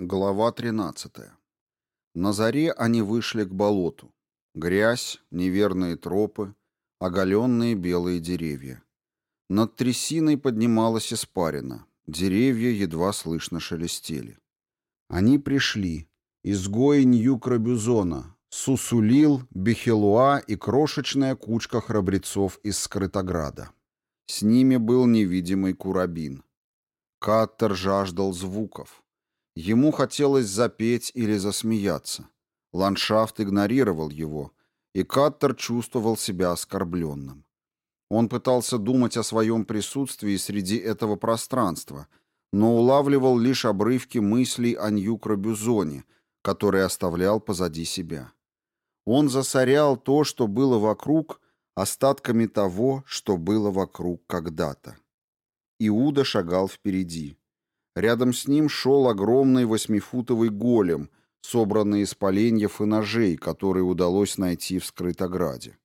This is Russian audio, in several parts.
Глава 13. На заре они вышли к болоту. Грязь, неверные тропы, оголенные белые деревья. Над трясиной поднималась испарина. Деревья едва слышно шелестели. Они пришли. Изгои Нью-Крабюзона, Сусулил, Бехелуа и крошечная кучка храбрецов из Скрытограда. С ними был невидимый Курабин. Каттер жаждал звуков. Ему хотелось запеть или засмеяться. Ландшафт игнорировал его, и Каттер чувствовал себя оскорбленным. Он пытался думать о своем присутствии среди этого пространства, но улавливал лишь обрывки мыслей о Нью-Крабюзоне, который оставлял позади себя. Он засорял то, что было вокруг, остатками того, что было вокруг когда-то. Иуда шагал впереди. Рядом с ним шел огромный восьмифутовый голем, собранный из поленьев и ножей, которые удалось найти в Скрытограде.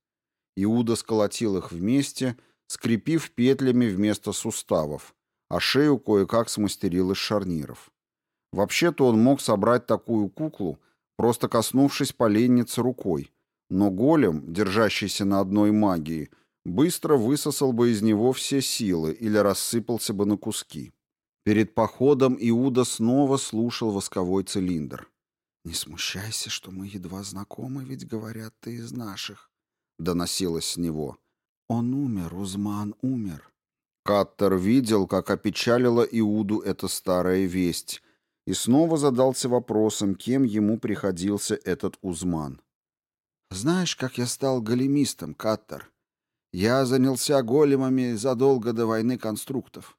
Иуда сколотил их вместе, скрепив петлями вместо суставов, а шею кое-как смастерил из шарниров. Вообще-то он мог собрать такую куклу, просто коснувшись поленницы рукой, но голем, держащийся на одной магии, быстро высосал бы из него все силы или рассыпался бы на куски. Перед походом Иуда снова слушал восковой цилиндр. «Не смущайся, что мы едва знакомы, ведь, говорят, ты из наших», — доносилось с него. «Он умер, Узман умер». Каттер видел, как опечалила Иуду эта старая весть, и снова задался вопросом, кем ему приходился этот Узман. «Знаешь, как я стал големистом, Каттер? Я занялся големами задолго до войны конструктов.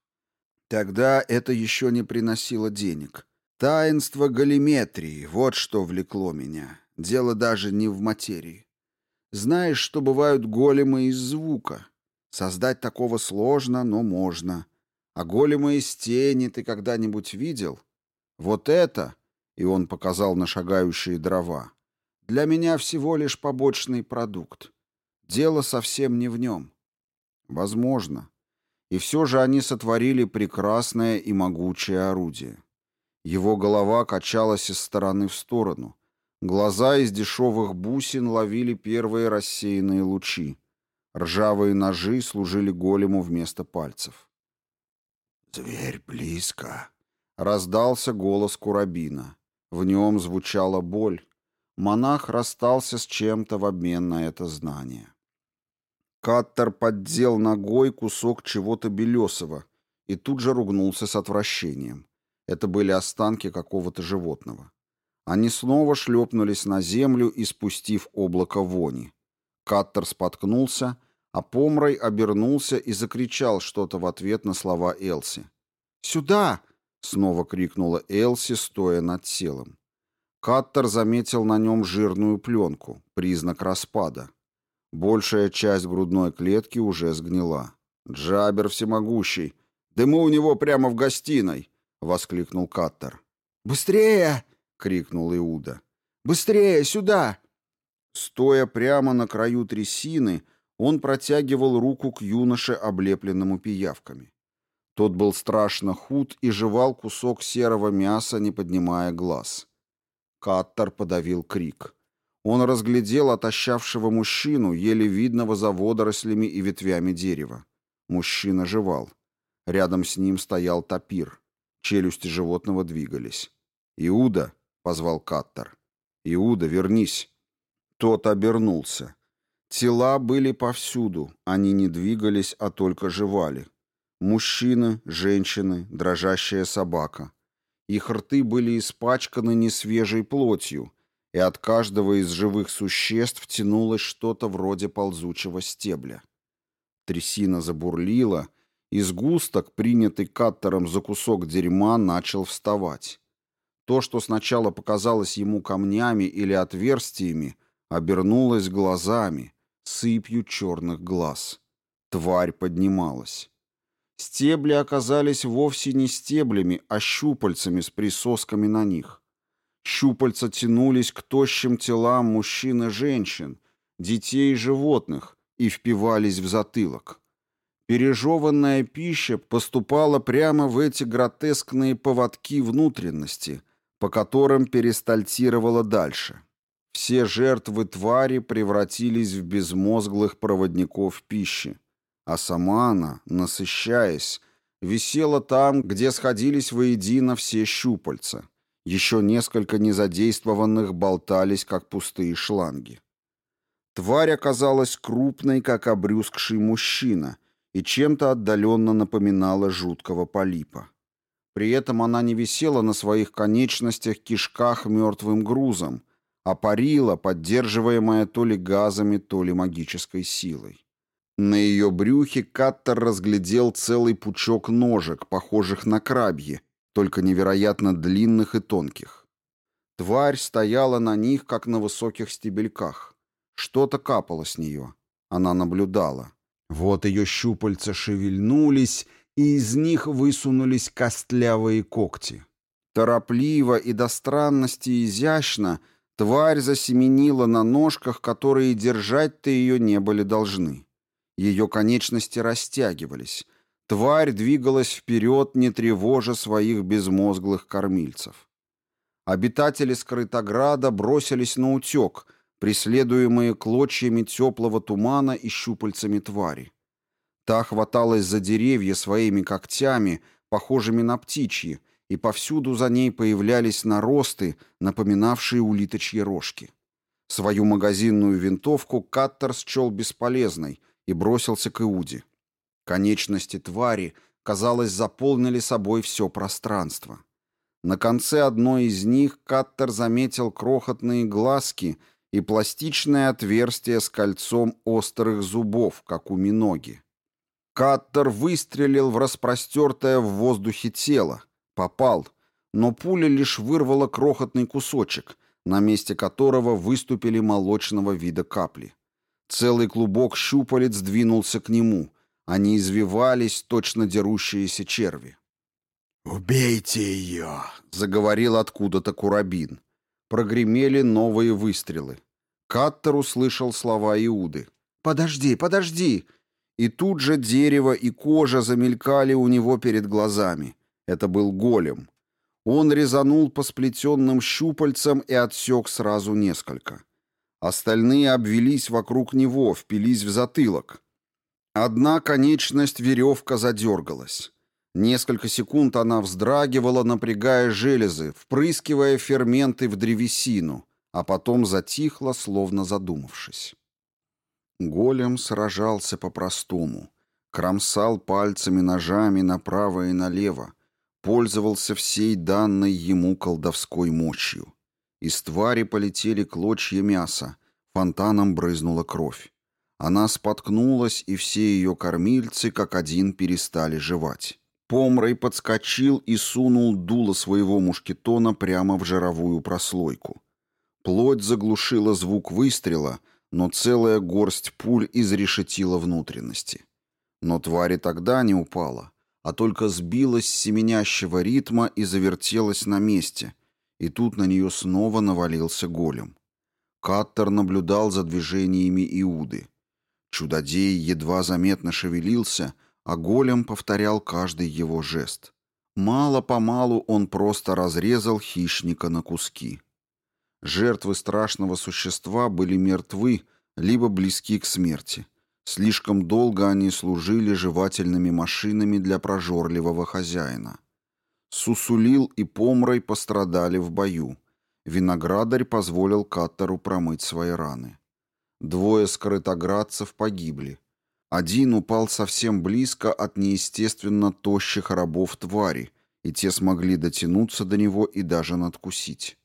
Тогда это еще не приносило денег. Таинство галиметрии — вот что влекло меня. Дело даже не в материи. Знаешь, что бывают големы из звука? Создать такого сложно, но можно. А големы из тени ты когда-нибудь видел? Вот это, — и он показал на шагающие дрова, — для меня всего лишь побочный продукт. Дело совсем не в нем. Возможно. И все же они сотворили прекрасное и могучее орудие. Его голова качалась из стороны в сторону. Глаза из дешевых бусин ловили первые рассеянные лучи. Ржавые ножи служили голему вместо пальцев. «Зверь близко», — раздался голос Курабина. В нем звучала боль. Монах расстался с чем-то в обмен на это знание. Каттер поддел ногой кусок чего-то белесого и тут же ругнулся с отвращением. Это были останки какого-то животного. Они снова шлепнулись на землю, испустив облако вони. Каттер споткнулся, а Помрой обернулся и закричал что-то в ответ на слова Элси. «Сюда!» — снова крикнула Элси, стоя над телом. Каттер заметил на нем жирную пленку, признак распада. Большая часть грудной клетки уже сгнила. «Джабер всемогущий! Да мы у него прямо в гостиной!» — воскликнул Каттер. «Быстрее!» — крикнул Иуда. «Быстрее, сюда!» Стоя прямо на краю трясины, он протягивал руку к юноше, облепленному пиявками. Тот был страшно худ и жевал кусок серого мяса, не поднимая глаз. Каттер подавил крик. Он разглядел отощавшего мужчину, еле видного за водорослями и ветвями дерева. Мужчина жевал. Рядом с ним стоял тапир. Челюсти животного двигались. «Иуда!» — позвал Каттер. «Иуда, вернись!» Тот обернулся. Тела были повсюду, они не двигались, а только жевали. Мужчины, женщины, дрожащая собака. Их рты были испачканы несвежей плотью, и от каждого из живых существ тянулось что-то вроде ползучего стебля. Трясина забурлила, и сгусток, принятый каттером за кусок дерьма, начал вставать. То, что сначала показалось ему камнями или отверстиями, обернулось глазами, сыпью черных глаз. Тварь поднималась. Стебли оказались вовсе не стеблями, а щупальцами с присосками на них. Щупальца тянулись к тощим телам мужчин и женщин, детей и животных и впивались в затылок. Пережеванная пища поступала прямо в эти гротескные поводки внутренности, по которым перестальтировала дальше. Все жертвы твари превратились в безмозглых проводников пищи, а сама она, насыщаясь, висела там, где сходились воедино все щупальца. Еще несколько незадействованных болтались, как пустые шланги. Тварь оказалась крупной, как обрюзгший мужчина, и чем-то отдаленно напоминала жуткого полипа. При этом она не висела на своих конечностях кишках мертвым грузом, а парила, поддерживаемая то ли газами, то ли магической силой. На ее брюхе Каттер разглядел целый пучок ножек, похожих на крабьи, только невероятно длинных и тонких. Тварь стояла на них, как на высоких стебельках. Что-то капало с нее. Она наблюдала. Вот ее щупальца шевельнулись, и из них высунулись костлявые когти. Торопливо и до странности изящно тварь засеменила на ножках, которые держать-то ее не были должны. Ее конечности растягивались. Тварь двигалась вперед, не тревожа своих безмозглых кормильцев. Обитатели Скрытограда бросились на утек, преследуемые клочьями теплого тумана и щупальцами твари. Та хваталась за деревья своими когтями, похожими на птичьи, и повсюду за ней появлялись наросты, напоминавшие улиточьи рожки. Свою магазинную винтовку Каттер счел бесполезной и бросился к Иуде. Конечности твари, казалось, заполнили собой все пространство. На конце одной из них Каттер заметил крохотные глазки и пластичное отверстие с кольцом острых зубов, как у миноги. Каттер выстрелил в распростертое в воздухе тело. Попал, но пуля лишь вырвала крохотный кусочек, на месте которого выступили молочного вида капли. Целый клубок щупалец двинулся к нему. Они извивались, точно дерущиеся черви. «Убейте ее!» — заговорил откуда-то Курабин. Прогремели новые выстрелы. Каттер услышал слова Иуды. «Подожди, подожди!» И тут же дерево и кожа замелькали у него перед глазами. Это был голем. Он резанул по сплетенным щупальцам и отсек сразу несколько. Остальные обвелись вокруг него, впились в затылок. Одна конечность веревка задергалась. Несколько секунд она вздрагивала, напрягая железы, впрыскивая ферменты в древесину, а потом затихла, словно задумавшись. Голем сражался по-простому, кромсал пальцами ножами направо и налево, пользовался всей данной ему колдовской мощью. Из твари полетели клочья мяса, фонтаном брызнула кровь. Она споткнулась, и все ее кормильцы как один перестали жевать. Помрой подскочил и сунул дуло своего мушкетона прямо в жировую прослойку. Плоть заглушила звук выстрела — но целая горсть пуль изрешетила внутренности. Но тварь тогда не упала, а только сбилась с семенящего ритма и завертелась на месте, и тут на нее снова навалился голем. Каттер наблюдал за движениями Иуды. Чудодей едва заметно шевелился, а голем повторял каждый его жест. Мало-помалу он просто разрезал хищника на куски. Жертвы страшного существа были мертвы, либо близки к смерти. Слишком долго они служили жевательными машинами для прожорливого хозяина. Сусулил и Помрой пострадали в бою. Виноградарь позволил Каттеру промыть свои раны. Двое скрытоградцев погибли. Один упал совсем близко от неестественно тощих рабов твари, и те смогли дотянуться до него и даже надкусить.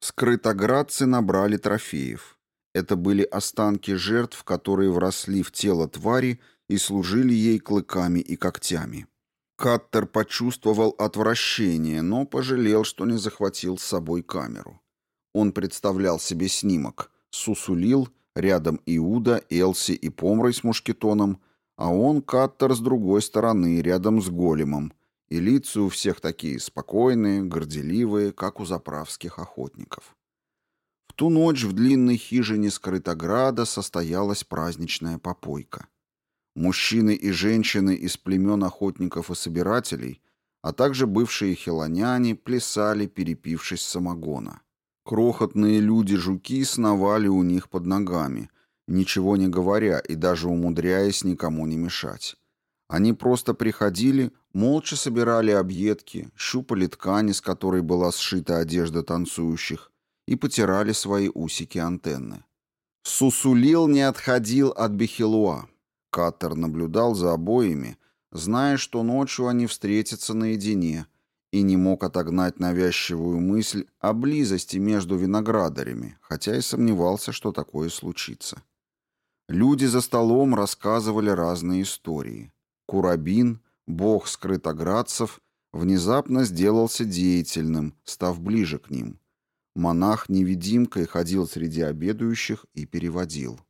Скрытоградцы набрали трофеев. Это были останки жертв, которые вросли в тело твари и служили ей клыками и когтями. Каттер почувствовал отвращение, но пожалел, что не захватил с собой камеру. Он представлял себе снимок. Сусулил, рядом Иуда, Элси и Помрой с мушкетоном, а он, Каттер, с другой стороны, рядом с големом — и лица у всех такие спокойные, горделивые, как у заправских охотников. В ту ночь в длинной хижине Скрытограда состоялась праздничная попойка. Мужчины и женщины из племен охотников и собирателей, а также бывшие хилоняне плясали, перепившись самогона. Крохотные люди-жуки сновали у них под ногами, ничего не говоря и даже умудряясь никому не мешать. Они просто приходили, молча собирали объедки, щупали ткани, с которой была сшита одежда танцующих, и потирали свои усики-антенны. Сусулил не отходил от Бехилуа. Каттер наблюдал за обоими, зная, что ночью они встретятся наедине, и не мог отогнать навязчивую мысль о близости между виноградарями, хотя и сомневался, что такое случится. Люди за столом рассказывали разные истории. Курабин, бог скрытоградцев, внезапно сделался деятельным, став ближе к ним. Монах-невидимкой ходил среди обедающих и переводил.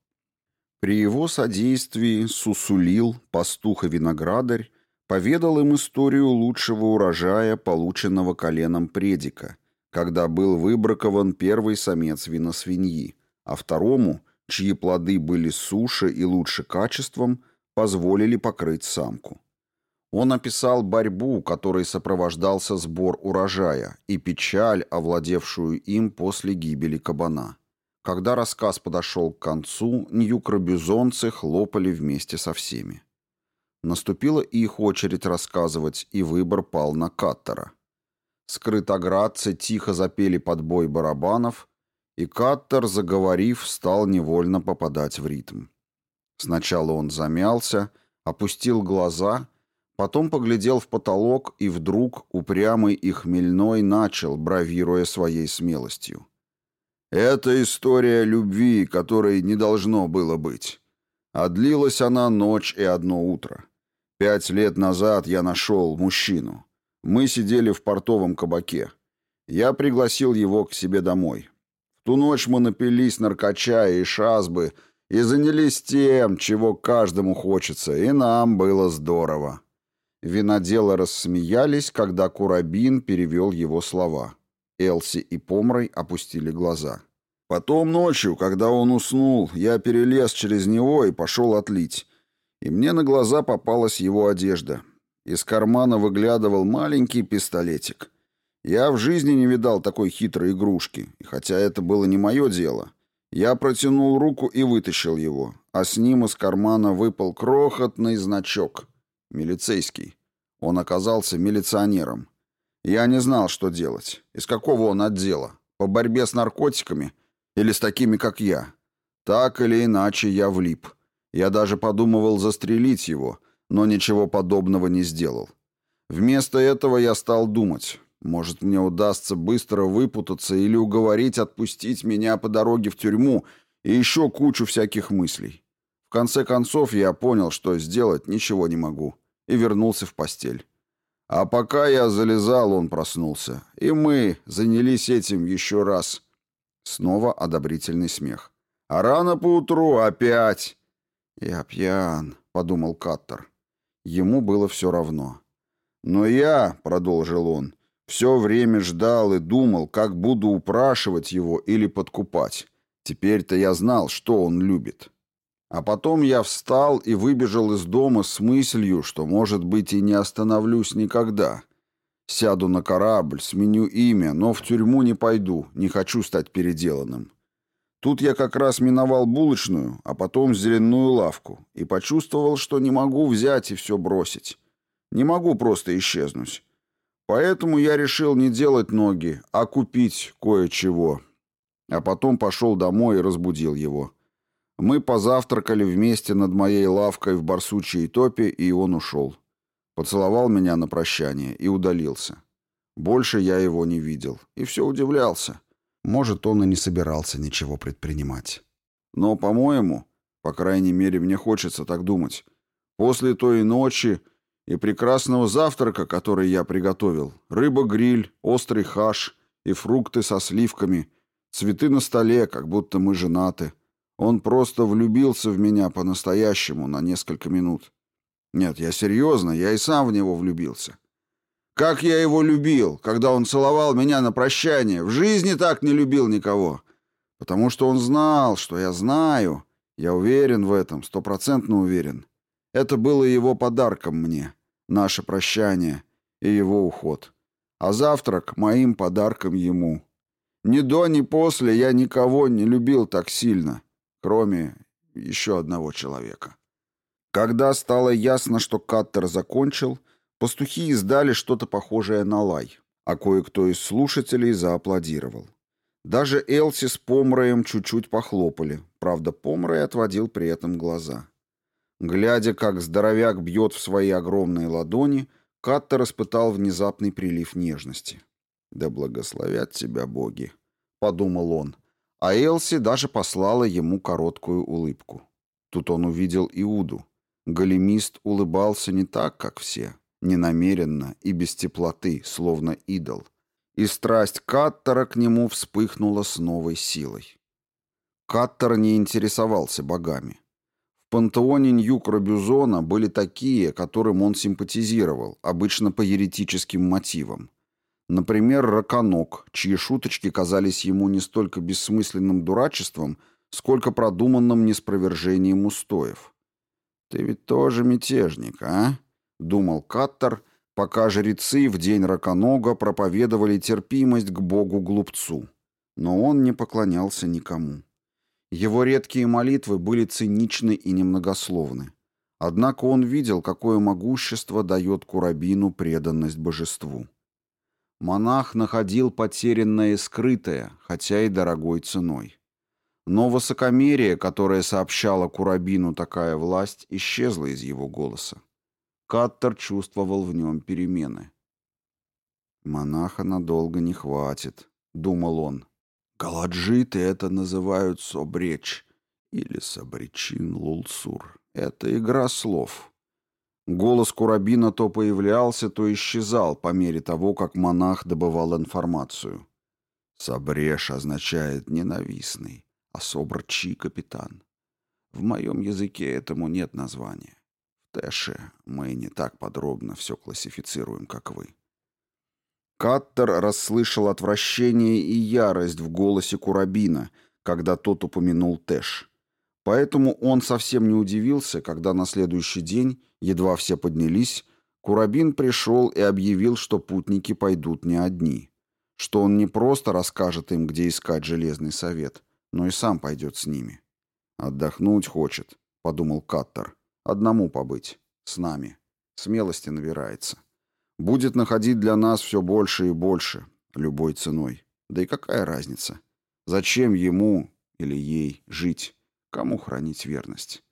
При его содействии Сусулил, пастух и виноградарь, поведал им историю лучшего урожая, полученного коленом предика, когда был выбракован первый самец виносвиньи, а второму, чьи плоды были суше и лучше качеством, позволили покрыть самку. Он описал борьбу, которой сопровождался сбор урожая, и печаль, овладевшую им после гибели кабана. Когда рассказ подошел к концу, ньюкробюзонцы хлопали вместе со всеми. Наступила их очередь рассказывать, и выбор пал на Каттера. Скрытоградцы тихо запели под бой барабанов, и Каттер, заговорив, стал невольно попадать в ритм. Сначала он замялся, опустил глаза Потом поглядел в потолок и вдруг, упрямый и хмельной, начал, бравируя своей смелостью. «Это история любви, которой не должно было быть. А длилась она ночь и одно утро. Пять лет назад я нашел мужчину. Мы сидели в портовом кабаке. Я пригласил его к себе домой. В ту ночь мы напились наркача и шазбы и занялись тем, чего каждому хочется, и нам было здорово. Виноделы рассмеялись, когда Курабин перевел его слова. Элси и Помрой опустили глаза. Потом ночью, когда он уснул, я перелез через него и пошел отлить. И мне на глаза попалась его одежда. Из кармана выглядывал маленький пистолетик. Я в жизни не видал такой хитрой игрушки, и хотя это было не мое дело, я протянул руку и вытащил его, а с ним из кармана выпал крохотный значок — Милицейский. Он оказался милиционером. Я не знал, что делать. Из какого он отдела? По борьбе с наркотиками? Или с такими, как я? Так или иначе, я влип. Я даже подумывал застрелить его, но ничего подобного не сделал. Вместо этого я стал думать. Может, мне удастся быстро выпутаться или уговорить отпустить меня по дороге в тюрьму и еще кучу всяких мыслей. В конце концов, я понял, что сделать ничего не могу и вернулся в постель. А пока я залезал, он проснулся. И мы занялись этим еще раз. Снова одобрительный смех. А рано поутру опять. «Я пьян», — подумал Каттер. Ему было все равно. «Но я», — продолжил он, — «все время ждал и думал, как буду упрашивать его или подкупать. Теперь-то я знал, что он любит». А потом я встал и выбежал из дома с мыслью, что, может быть, и не остановлюсь никогда. Сяду на корабль, сменю имя, но в тюрьму не пойду, не хочу стать переделанным. Тут я как раз миновал булочную, а потом зеленую лавку, и почувствовал, что не могу взять и все бросить. Не могу просто исчезнуть. Поэтому я решил не делать ноги, а купить кое-чего. А потом пошел домой и разбудил его. Мы позавтракали вместе над моей лавкой в барсучьей топе, и он ушел. Поцеловал меня на прощание и удалился. Больше я его не видел. И все удивлялся. Может, он и не собирался ничего предпринимать. Но, по-моему, по крайней мере, мне хочется так думать, после той ночи и прекрасного завтрака, который я приготовил, рыба-гриль, острый хаш и фрукты со сливками, цветы на столе, как будто мы женаты — он просто влюбился в меня по-настоящему на несколько минут. Нет, я серьезно, я и сам в него влюбился. Как я его любил, когда он целовал меня на прощание. В жизни так не любил никого. Потому что он знал, что я знаю. Я уверен в этом, стопроцентно уверен. Это было его подарком мне, наше прощание. и его уход. А завтрак моим подарком ему. Ни до, ни после я никого не любил так сильно, кроме еще одного человека. Когда стало ясно, что Каттер закончил, пастухи издали что-то похожее на лай, а кое-кто из слушателей зааплодировал. Даже Элси с Помроем чуть-чуть похлопали, правда, Помрой отводил при этом глаза. Глядя, как здоровяк бьет в свои огромные ладони, Каттер испытал внезапный прилив нежности. «Да благословят тебя боги», — подумал он, а Элси даже послала ему короткую улыбку. Тут он увидел Иуду. Големист улыбался не так, как все, ненамеренно и без теплоты, словно идол. И страсть Каттера к нему вспыхнула с новой силой. Каттер не интересовался богами. В пантеоне Ньюк-Робюзона были такие, которым он симпатизировал, обычно по еретическим мотивам. Например, Раконок, чьи шуточки казались ему не столько бессмысленным дурачеством, сколько продуманным неспровержением устоев. «Ты ведь тоже мятежник, а?» — думал Каттер, пока жрецы в день Раконога проповедовали терпимость к богу-глупцу. Но он не поклонялся никому. Его редкие молитвы были циничны и немногословны. Однако он видел, какое могущество дает Курабину преданность божеству. Монах находил потерянное и скрытое, хотя и дорогой ценой. Но высокомерие, которое сообщало Курабину такая власть, исчезло из его голоса. Каттер чувствовал в нем перемены. «Монаха надолго не хватит», — думал он. «Галаджиты это называют собречь или собречин лулсур. Это игра слов». Голос Курабина то появлялся, то исчезал по мере того, как монах добывал информацию. «Собреш» означает «ненавистный», а «собрчи» — «капитан». В моем языке этому нет названия. В Тэше мы не так подробно все классифицируем, как вы. Каттер расслышал отвращение и ярость в голосе Курабина, когда тот упомянул Тэш. Поэтому он совсем не удивился, когда на следующий день Едва все поднялись, Курабин пришел и объявил, что путники пойдут не одни, что он не просто расскажет им, где искать железный совет, но и сам пойдет с ними. «Отдохнуть хочет», — подумал Каттер. «Одному побыть. С нами. Смелости набирается. Будет находить для нас все больше и больше, любой ценой. Да и какая разница? Зачем ему или ей жить? Кому хранить верность?»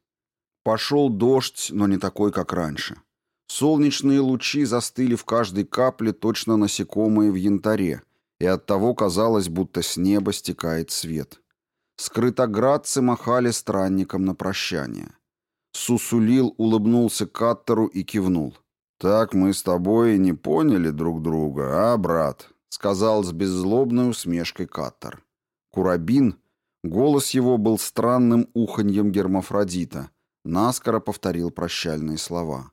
Пошел дождь, но не такой, как раньше. Солнечные лучи застыли в каждой капле точно насекомые в янтаре, и оттого казалось, будто с неба стекает свет. Скрытоградцы махали странникам на прощание. Сусулил улыбнулся Каттеру и кивнул. «Так мы с тобой и не поняли друг друга, а, брат?» — сказал с беззлобной усмешкой Каттер. Курабин, голос его был странным уханьем гермафродита — наскоро повторил прощальные слова.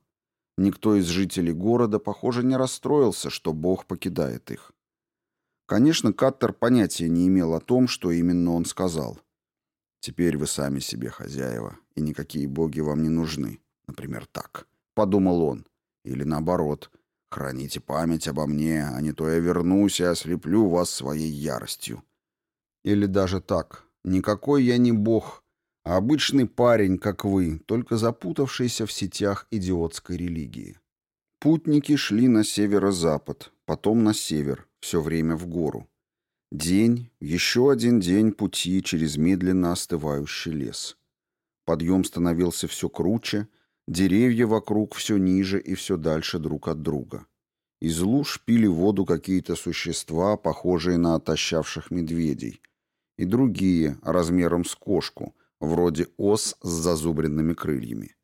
Никто из жителей города, похоже, не расстроился, что Бог покидает их. Конечно, Каттер понятия не имел о том, что именно он сказал. «Теперь вы сами себе хозяева, и никакие боги вам не нужны. Например, так», — подумал он. Или наоборот, «Храните память обо мне, а не то я вернусь и ослеплю вас своей яростью». Или даже так, «Никакой я не бог, а обычный парень, как вы, только запутавшийся в сетях идиотской религии. Путники шли на северо-запад, потом на север, все время в гору. День, еще один день пути через медленно остывающий лес. Подъем становился все круче, деревья вокруг все ниже и все дальше друг от друга. Из луж пили воду какие-то существа, похожие на отощавших медведей, и другие, размером с кошку, вроде ос с зазубренными крыльями.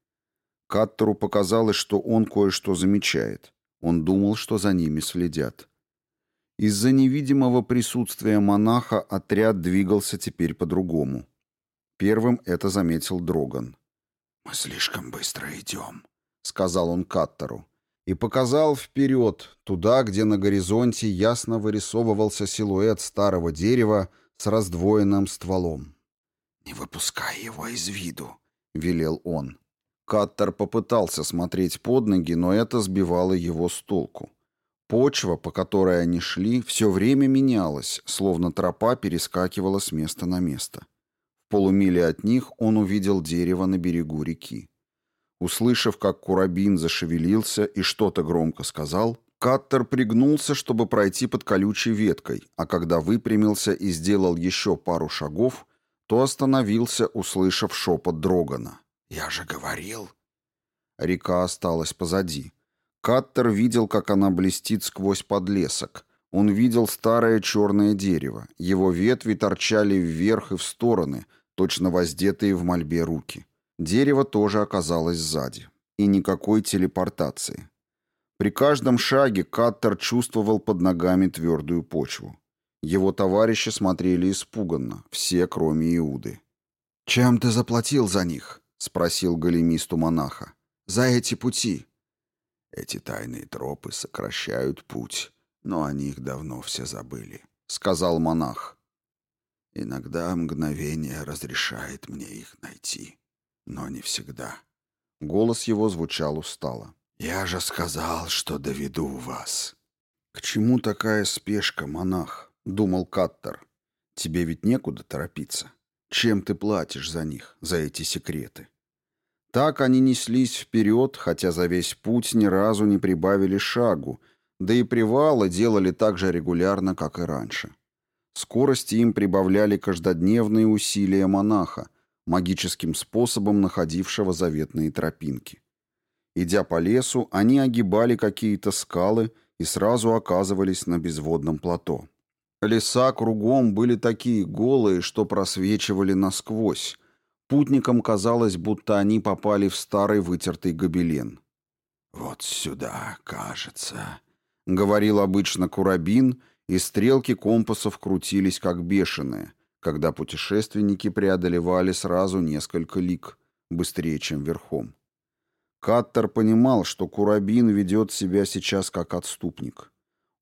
Каттеру показалось, что он кое-что замечает. Он думал, что за ними следят. Из-за невидимого присутствия монаха отряд двигался теперь по-другому. Первым это заметил Дроган. «Мы слишком быстро идем», — сказал он Каттеру. И показал вперед, туда, где на горизонте ясно вырисовывался силуэт старого дерева с раздвоенным стволом. «Не выпускай его из виду», — велел он. Каттер попытался смотреть под ноги, но это сбивало его с толку. Почва, по которой они шли, все время менялась, словно тропа перескакивала с места на место. Полумиле от них он увидел дерево на берегу реки. Услышав, как Курабин зашевелился и что-то громко сказал, Каттер пригнулся, чтобы пройти под колючей веткой, а когда выпрямился и сделал еще пару шагов, то остановился, услышав шепот Дрогана. «Я же говорил!» Река осталась позади. Каттер видел, как она блестит сквозь подлесок. Он видел старое черное дерево. Его ветви торчали вверх и в стороны, точно воздетые в мольбе руки. Дерево тоже оказалось сзади. И никакой телепортации. При каждом шаге Каттер чувствовал под ногами твердую почву. Его товарищи смотрели испуганно, все, кроме Иуды. «Чем ты заплатил за них?» — спросил големисту монаха. «За эти пути». Эти тайные тропы сокращают путь, но о них давно все забыли, — сказал монах. Иногда мгновение разрешает мне их найти, но не всегда. Голос его звучал устало. «Я же сказал, что доведу вас». «К чему такая спешка, монах?» — думал Каттер. «Тебе ведь некуда торопиться. Чем ты платишь за них, за эти секреты?» Так они неслись вперед, хотя за весь путь ни разу не прибавили шагу, да и привалы делали так же регулярно, как и раньше. Скорости им прибавляли каждодневные усилия монаха, магическим способом находившего заветные тропинки. Идя по лесу, они огибали какие-то скалы и сразу оказывались на безводном плато. Леса кругом были такие голые, что просвечивали насквозь, Путникам казалось, будто они попали в старый вытертый гобелен. «Вот сюда, кажется», — говорил обычно Курабин, и стрелки компасов крутились как бешеные, когда путешественники преодолевали сразу несколько лиг, быстрее, чем верхом. Каттер понимал, что Курабин ведет себя сейчас как отступник.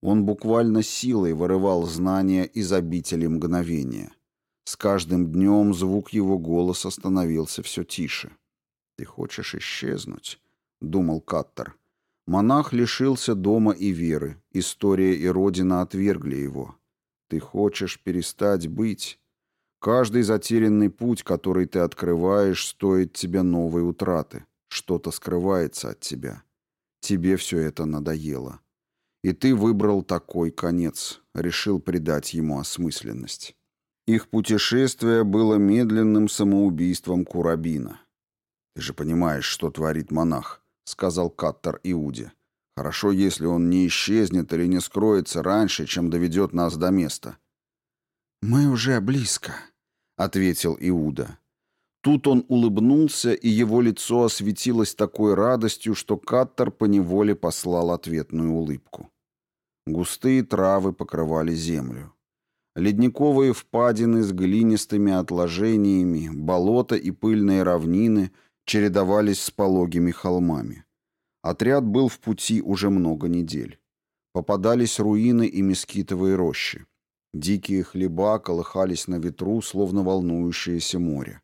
Он буквально силой вырывал знания из обители мгновения — с каждым днем звук его голоса становился все тише. «Ты хочешь исчезнуть?» — думал Каттер. Монах лишился дома и веры. История и Родина отвергли его. Ты хочешь перестать быть? Каждый затерянный путь, который ты открываешь, стоит тебе новой утраты. Что-то скрывается от тебя. Тебе все это надоело. И ты выбрал такой конец, решил придать ему осмысленность. Их путешествие было медленным самоубийством Курабина. «Ты же понимаешь, что творит монах», — сказал Каттер Иуде. «Хорошо, если он не исчезнет или не скроется раньше, чем доведет нас до места». «Мы уже близко», — ответил Иуда. Тут он улыбнулся, и его лицо осветилось такой радостью, что Каттер поневоле послал ответную улыбку. Густые травы покрывали землю. Ледниковые впадины с глинистыми отложениями, болота и пыльные равнины чередовались с пологими холмами. Отряд был в пути уже много недель. Попадались руины и мескитовые рощи. Дикие хлеба колыхались на ветру, словно волнующееся море.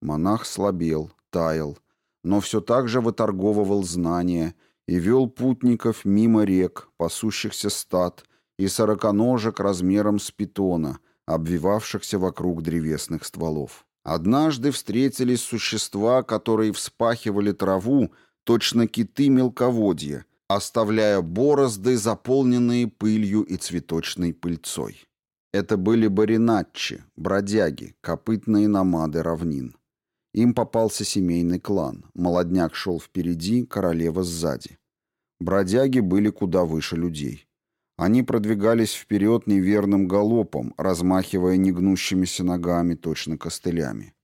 Монах слабел, таял, но все так же выторговывал знания и вел путников мимо рек, пасущихся стад, и сороконожек размером с питона, обвивавшихся вокруг древесных стволов. Однажды встретились существа, которые вспахивали траву, точно киты мелководья, оставляя борозды, заполненные пылью и цветочной пыльцой. Это были баринатчи, бродяги, копытные намады равнин. Им попался семейный клан. Молодняк шел впереди, королева сзади. Бродяги были куда выше людей. Они продвигались вперед неверным галопом, размахивая негнущимися ногами, точно костылями.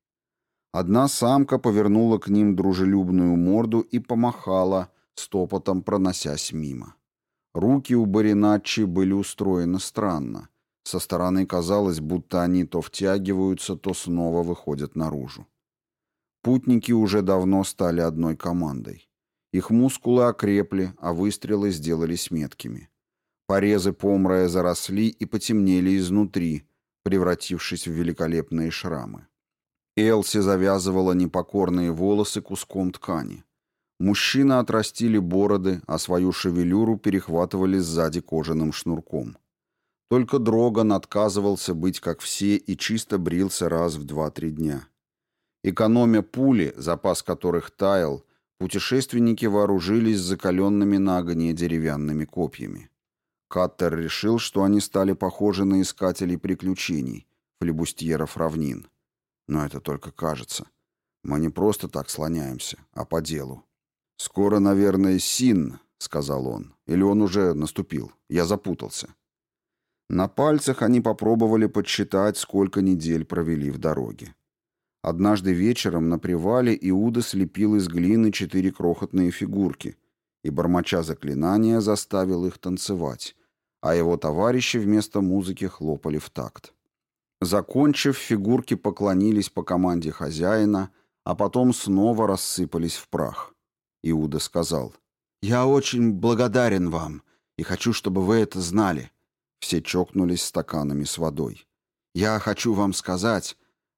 Одна самка повернула к ним дружелюбную морду и помахала, стопотом проносясь мимо. Руки у Бариначчи были устроены странно. Со стороны казалось, будто они то втягиваются, то снова выходят наружу. Путники уже давно стали одной командой. Их мускулы окрепли, а выстрелы сделались меткими. Порезы помрая заросли и потемнели изнутри, превратившись в великолепные шрамы. Элси завязывала непокорные волосы куском ткани. Мужчины отрастили бороды, а свою шевелюру перехватывали сзади кожаным шнурком. Только Дроган отказывался быть как все и чисто брился раз в два-три дня. Экономя пули, запас которых таял, путешественники вооружились закаленными на огне деревянными копьями. Каттер решил, что они стали похожи на искателей приключений, флебустьеров равнин. Но это только кажется. Мы не просто так слоняемся, а по делу. «Скоро, наверное, Син», — сказал он. Или он уже наступил. Я запутался. На пальцах они попробовали подсчитать, сколько недель провели в дороге. Однажды вечером на привале Иуда слепил из глины четыре крохотные фигурки и, бормоча заклинания, заставил их танцевать, а его товарищи вместо музыки хлопали в такт. Закончив, фигурки поклонились по команде хозяина, а потом снова рассыпались в прах. Иуда сказал, «Я очень благодарен вам и хочу, чтобы вы это знали». Все чокнулись стаканами с водой. «Я хочу вам сказать,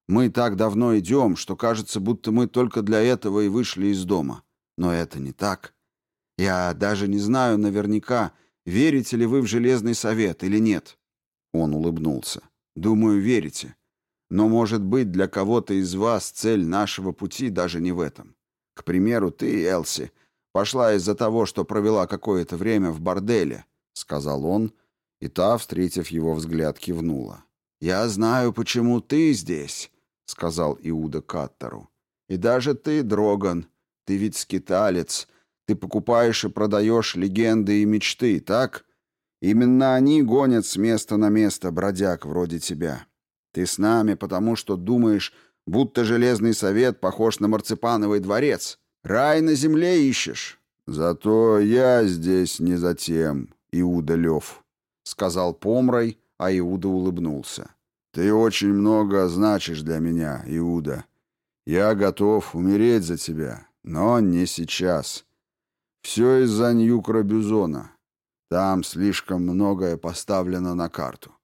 мы так давно идем, что кажется, будто мы только для этого и вышли из дома. Но это не так. Я даже не знаю наверняка, верите ли вы в Железный Совет или нет». Он улыбнулся. «Думаю, верите. Но, может быть, для кого-то из вас цель нашего пути даже не в этом. К примеру, ты, Элси, пошла из-за того, что провела какое-то время в борделе, сказал он, и та, встретив его взгляд, кивнула. Я знаю, почему ты здесь, сказал Иуда Каттеру. И даже ты, Дроган, ты ведь скиталец, ты покупаешь и продаешь легенды и мечты, так? Именно они гонят с места на место бродяг вроде тебя. Ты с нами, потому что думаешь, будто Железный Совет похож на марципановый дворец. Рай на земле ищешь. Зато я здесь не за тем, Иуда Лев, — сказал Помрой, а Иуда улыбнулся. Ты очень много значишь для меня, Иуда. Я готов умереть за тебя, но не сейчас. Все из-за Ньюкра Бюзона. Там слишком многое поставлено на карту.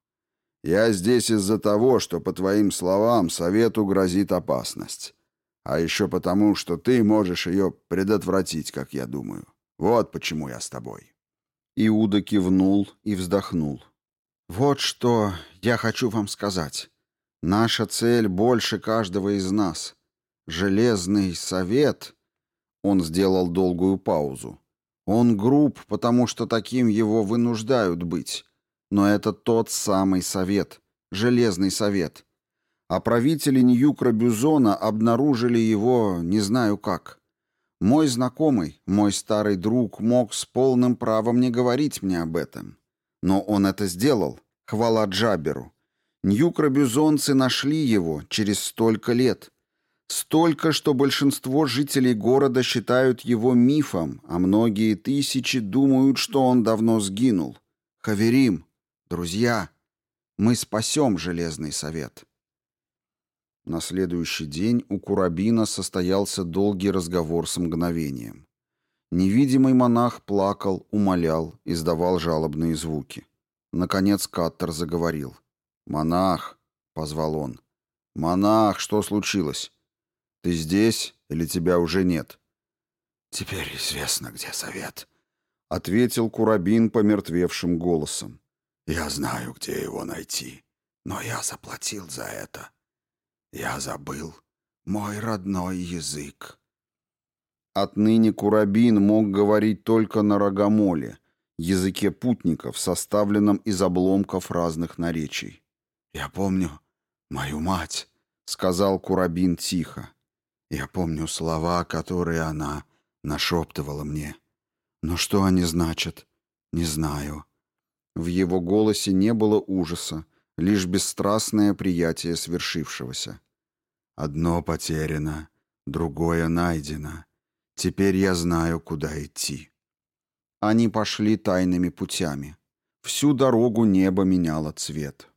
Я здесь из-за того, что, по твоим словам, совету грозит опасность. А еще потому, что ты можешь ее предотвратить, как я думаю. Вот почему я с тобой». Иуда кивнул и вздохнул. «Вот что я хочу вам сказать. Наша цель больше каждого из нас. Железный совет...» Он сделал долгую паузу. «Он груб, потому что таким его вынуждают быть. Но это тот самый совет, Железный совет. А правители Ньюкра Бюзона обнаружили его не знаю как. Мой знакомый, мой старый друг мог с полным правом не говорить мне об этом. Но он это сделал, хвала Джаберу. Ньюкра-бюзонцы нашли его через столько лет. Столько, что большинство жителей города считают его мифом, а многие тысячи думают, что он давно сгинул. Хаверим, Друзья, мы спасем Железный Совет. На следующий день у Курабина состоялся долгий разговор с мгновением. Невидимый монах плакал, умолял, издавал жалобные звуки. Наконец Каттер заговорил. «Монах!» — позвал он. «Монах, что случилось? Ты здесь или тебя уже нет?» «Теперь известно, где совет», — ответил Курабин помертвевшим голосом. Я знаю, где его найти, но я заплатил за это. Я забыл мой родной язык. Отныне Курабин мог говорить только на рогомоле, языке путников, составленном из обломков разных наречий. «Я помню мою мать», — сказал Курабин тихо. «Я помню слова, которые она нашептывала мне. Но что они значат, не знаю. В его голосе не было ужаса, лишь бесстрастное приятие свершившегося. «Одно потеряно, другое найдено. Теперь я знаю, куда идти». Они пошли тайными путями. Всю дорогу небо меняло цвет.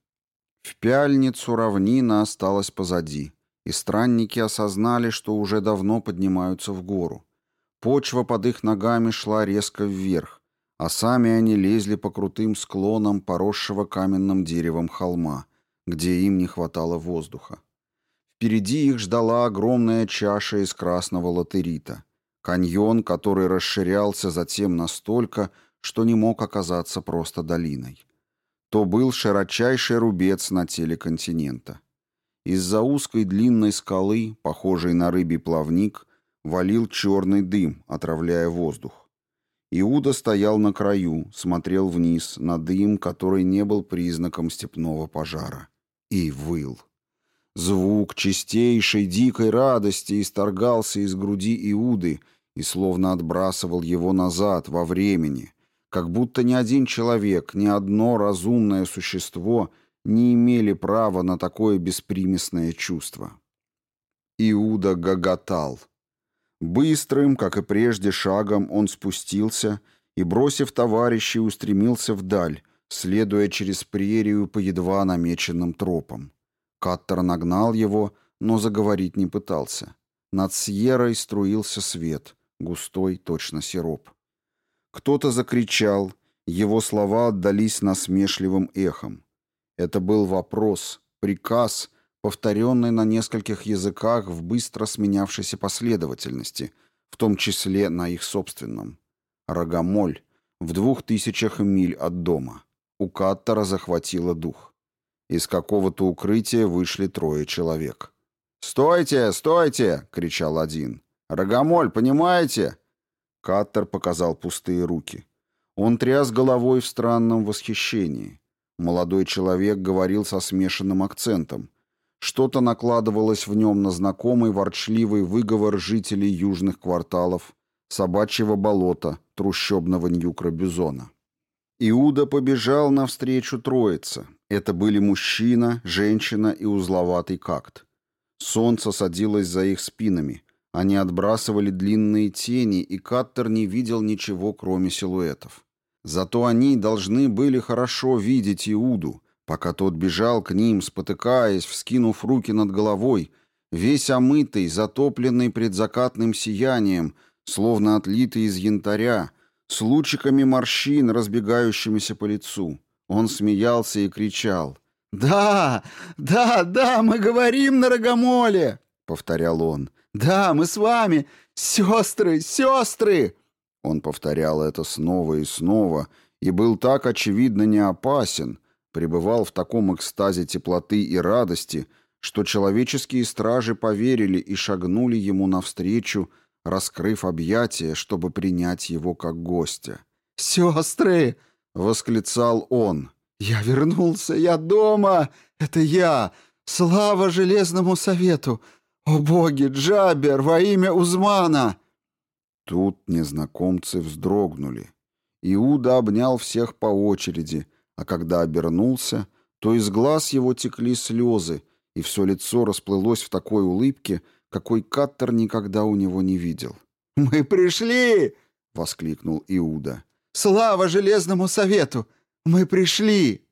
В пяльницу равнина осталась позади, и странники осознали, что уже давно поднимаются в гору. Почва под их ногами шла резко вверх, а сами они лезли по крутым склонам поросшего каменным деревом холма, где им не хватало воздуха. Впереди их ждала огромная чаша из красного латерита. Каньон, который расширялся затем настолько, что не мог оказаться просто долиной. То был широчайший рубец на теле континента. Из-за узкой длинной скалы, похожей на рыбий плавник, валил черный дым, отравляя воздух. Иуда стоял на краю, смотрел вниз на дым, который не был признаком степного пожара, и выл. Звук чистейшей дикой радости исторгался из груди Иуды и словно отбрасывал его назад во времени, как будто ни один человек, ни одно разумное существо не имели права на такое беспримесное чувство. Иуда гоготал. Быстрым, как и прежде, шагом он спустился и, бросив товарищей, устремился вдаль, следуя через прерию по едва намеченным тропам. Каттер нагнал его, но заговорить не пытался. Над Сьеррой струился свет, густой, точно сироп. Кто-то закричал, его слова отдались насмешливым эхом. Это был вопрос, приказ, повторенный на нескольких языках в быстро сменявшейся последовательности, в том числе на их собственном. Рогомоль, в двух тысячах миль от дома. У Каттера захватило дух. Из какого-то укрытия вышли трое человек. «Стойте! Стойте!» — кричал один. «Рогомоль, понимаете?» Каттер показал пустые руки. Он тряс головой в странном восхищении. Молодой человек говорил со смешанным акцентом. Что-то накладывалось в нем на знакомый ворчливый выговор жителей южных кварталов, собачьего болота, трущобного Ньюкра-Бюзона. Иуда побежал навстречу троице. Это были мужчина, женщина и узловатый какт. Солнце садилось за их спинами. Они отбрасывали длинные тени, и Каттер не видел ничего, кроме силуэтов. Зато они должны были хорошо видеть Иуду, пока тот бежал к ним, спотыкаясь, вскинув руки над головой, весь омытый, затопленный предзакатным сиянием, словно отлитый из янтаря, с лучиками морщин, разбегающимися по лицу. Он смеялся и кричал. «Да, да, да, мы говорим на Рогомоле!» — повторял он. «Да, мы с вами! Сестры, сестры!» Он повторял это снова и снова и был так очевидно не опасен, пребывал в таком экстазе теплоты и радости, что человеческие стражи поверили и шагнули ему навстречу, раскрыв объятия, чтобы принять его как гостя. «Сестры!» — восклицал он. «Я вернулся! Я дома! Это я! Слава Железному Совету! О боги, Джабер, во имя Узмана!» Тут незнакомцы вздрогнули. Иуда обнял всех по очереди, а когда обернулся, то из глаз его текли слезы, и все лицо расплылось в такой улыбке, какой Каттер никогда у него не видел. «Мы пришли!» — воскликнул Иуда. «Слава Железному Совету! Мы пришли!»